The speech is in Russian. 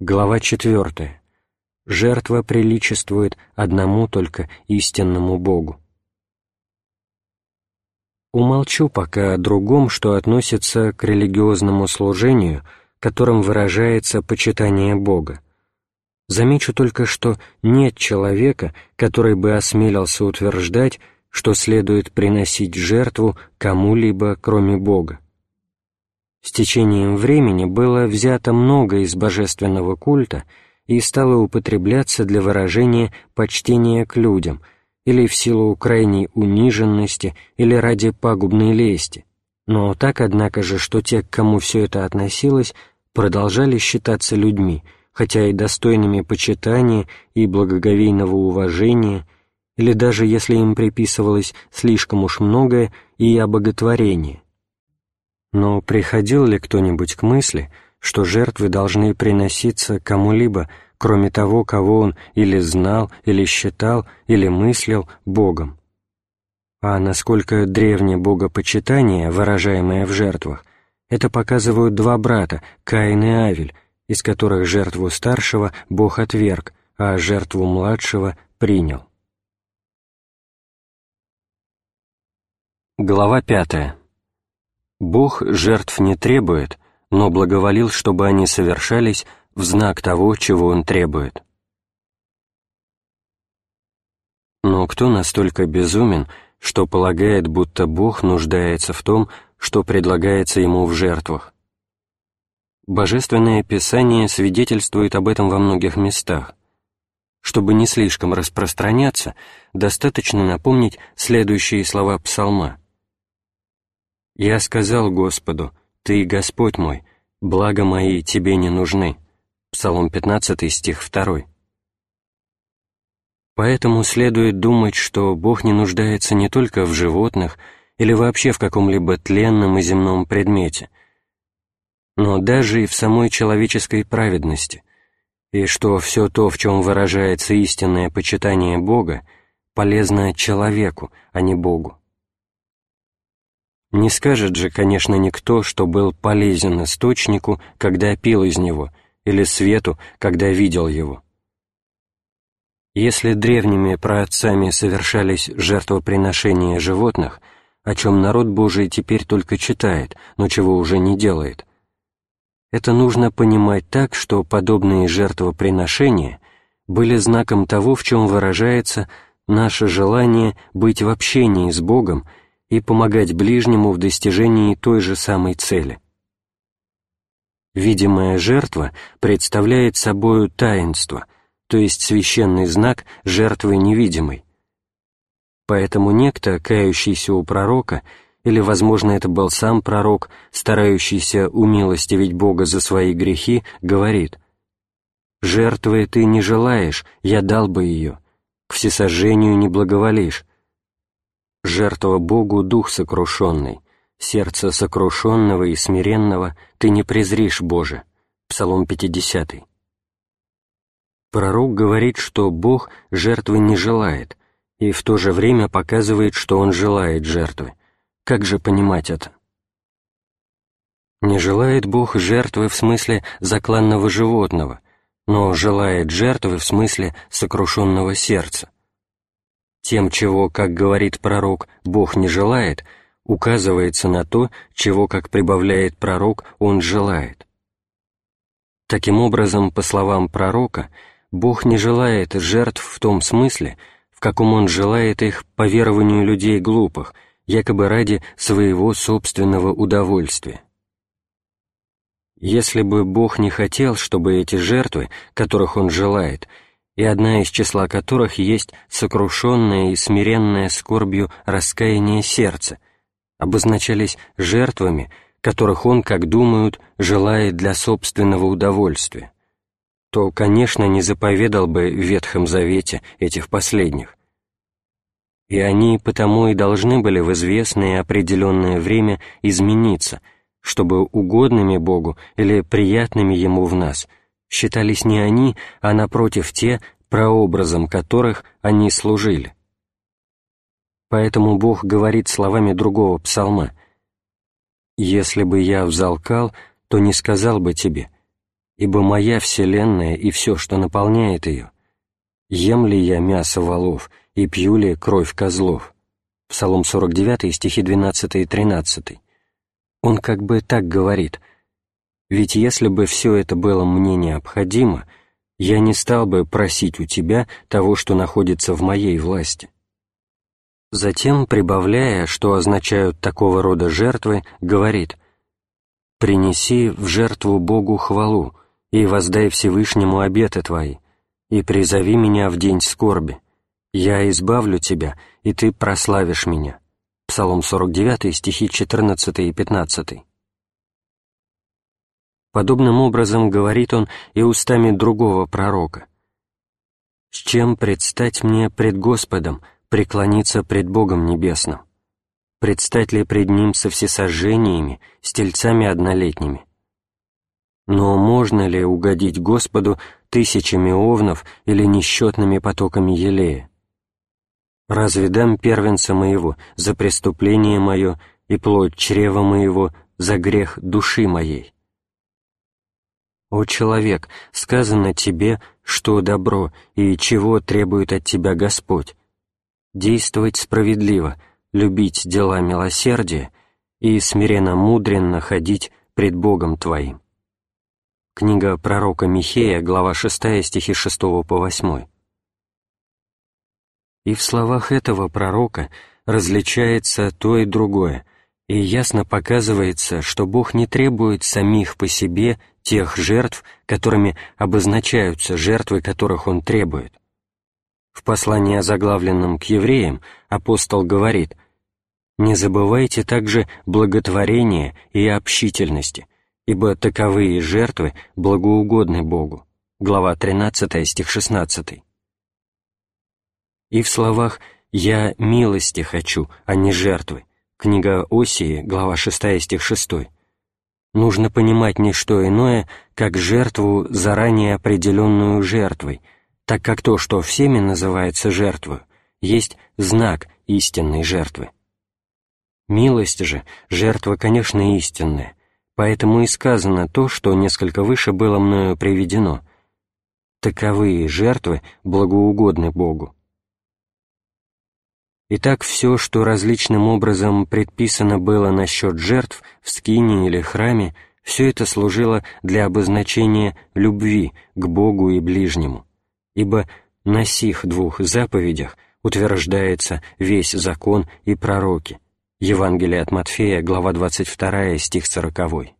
Глава 4. Жертва приличествует одному только истинному Богу. Умолчу пока о другом, что относится к религиозному служению, которым выражается почитание Бога. Замечу только, что нет человека, который бы осмелился утверждать, что следует приносить жертву кому-либо, кроме Бога. С течением времени было взято много из божественного культа и стало употребляться для выражения почтения к людям или в силу крайней униженности или ради пагубной лести, но так, однако же, что те, к кому все это относилось, продолжали считаться людьми, хотя и достойными почитания и благоговейного уважения, или даже если им приписывалось слишком уж многое и обоготворение, но приходил ли кто-нибудь к мысли, что жертвы должны приноситься кому-либо, кроме того, кого он или знал, или считал, или мыслил Богом? А насколько древнее богопочитание, выражаемое в жертвах, это показывают два брата, Каин и Авель, из которых жертву старшего Бог отверг, а жертву младшего принял. Глава пятая. Бог жертв не требует, но благоволил, чтобы они совершались в знак того, чего Он требует. Но кто настолько безумен, что полагает, будто Бог нуждается в том, что предлагается Ему в жертвах? Божественное Писание свидетельствует об этом во многих местах. Чтобы не слишком распространяться, достаточно напомнить следующие слова Псалма — «Я сказал Господу, Ты, Господь мой, благо мои Тебе не нужны». Псалом 15, стих 2. Поэтому следует думать, что Бог не нуждается не только в животных или вообще в каком-либо тленном и земном предмете, но даже и в самой человеческой праведности, и что все то, в чем выражается истинное почитание Бога, полезно человеку, а не Богу. Не скажет же, конечно, никто, что был полезен источнику, когда пил из него, или свету, когда видел его. Если древними праотцами совершались жертвоприношения животных, о чем народ Божий теперь только читает, но чего уже не делает, это нужно понимать так, что подобные жертвоприношения были знаком того, в чем выражается наше желание быть в общении с Богом и помогать ближнему в достижении той же самой цели. Видимая жертва представляет собою таинство, то есть священный знак жертвы невидимой. Поэтому некто, кающийся у пророка, или, возможно, это был сам пророк, старающийся умилостивить Бога за свои грехи, говорит «Жертвы ты не желаешь, я дал бы ее, к всесожжению не благоволишь, Жертва Богу дух сокрушенный, сердце сокрушенного и смиренного ты не презришь, Боже. Псалом 50. Пророк говорит, что Бог жертвы не желает, и в то же время показывает, что Он желает жертвы. Как же понимать это? Не желает Бог жертвы в смысле закланного животного, но желает жертвы в смысле сокрушенного сердца. Тем, чего, как говорит пророк, Бог не желает, указывается на то, чего, как прибавляет пророк, Он желает. Таким образом, по словам пророка, Бог не желает жертв в том смысле, в каком Он желает их по верованию людей глупых, якобы ради своего собственного удовольствия. Если бы Бог не хотел, чтобы эти жертвы, которых Он желает, и одна из числа которых есть сокрушенное и смиренное скорбью раскаяние сердца, обозначались жертвами, которых он, как думают, желает для собственного удовольствия, то, конечно, не заповедал бы в Ветхом Завете этих последних. И они потому и должны были в известное определенное время измениться, чтобы угодными Богу или приятными Ему в нас – считались не они, а напротив те, прообразом которых они служили. Поэтому Бог говорит словами другого псалма «Если бы я взалкал, то не сказал бы тебе, ибо моя вселенная и все, что наполняет ее. Ем ли я мясо волов и пью ли кровь козлов? Псалом 49, стихи 12 и 13. Он как бы так говорит, «Ведь если бы все это было мне необходимо, я не стал бы просить у тебя того, что находится в моей власти». Затем, прибавляя, что означают такого рода жертвы, говорит «Принеси в жертву Богу хвалу и воздай Всевышнему обеты твои, и призови меня в день скорби. Я избавлю тебя, и ты прославишь меня». Псалом 49, стихи 14 и 15. Подобным образом говорит он и устами другого пророка. «С чем предстать мне пред Господом, преклониться пред Богом Небесным? Предстать ли пред Ним со всесожжениями, с тельцами однолетними? Но можно ли угодить Господу тысячами овнов или несчетными потоками елея? Разве дам первенца моего за преступление мое и плоть чрева моего за грех души моей? О человек, сказано тебе, что добро и чего требует от тебя Господь. Действовать справедливо, любить дела милосердия и смиренно-мудренно ходить пред Богом твоим. Книга пророка Михея, глава 6, стихи 6 по 8. И в словах этого пророка различается то и другое, и ясно показывается, что Бог не требует самих по себе тех жертв, которыми обозначаются жертвы, которых Он требует. В послании, озаглавленном к евреям, апостол говорит «Не забывайте также благотворения и общительности, ибо таковые жертвы благоугодны Богу». Глава 13, стих 16. И в словах «Я милости хочу, а не жертвы» книга Осии, глава 6, стих 6, нужно понимать не что иное, как жертву, заранее определенную жертвой, так как то, что всеми называется жертвой, есть знак истинной жертвы. Милость же, жертва, конечно, истинная, Поэтому и сказано то, что несколько выше было мною приведено. Таковые жертвы благоугодны Богу. Итак, все, что различным образом предписано было насчет жертв в скине или храме, все это служило для обозначения любви к Богу и ближнему, ибо на сих двух заповедях утверждается весь закон и пророки. Евангелие от Матфея, глава 22, стих 40.